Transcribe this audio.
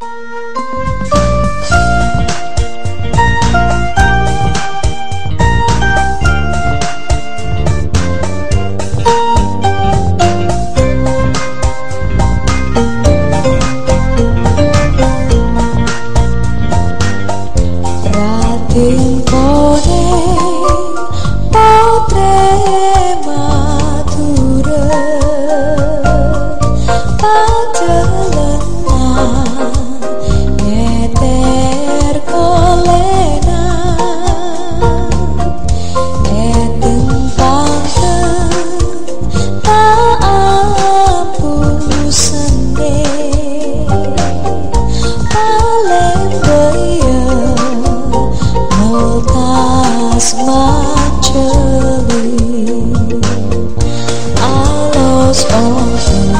Bye. as much I lost all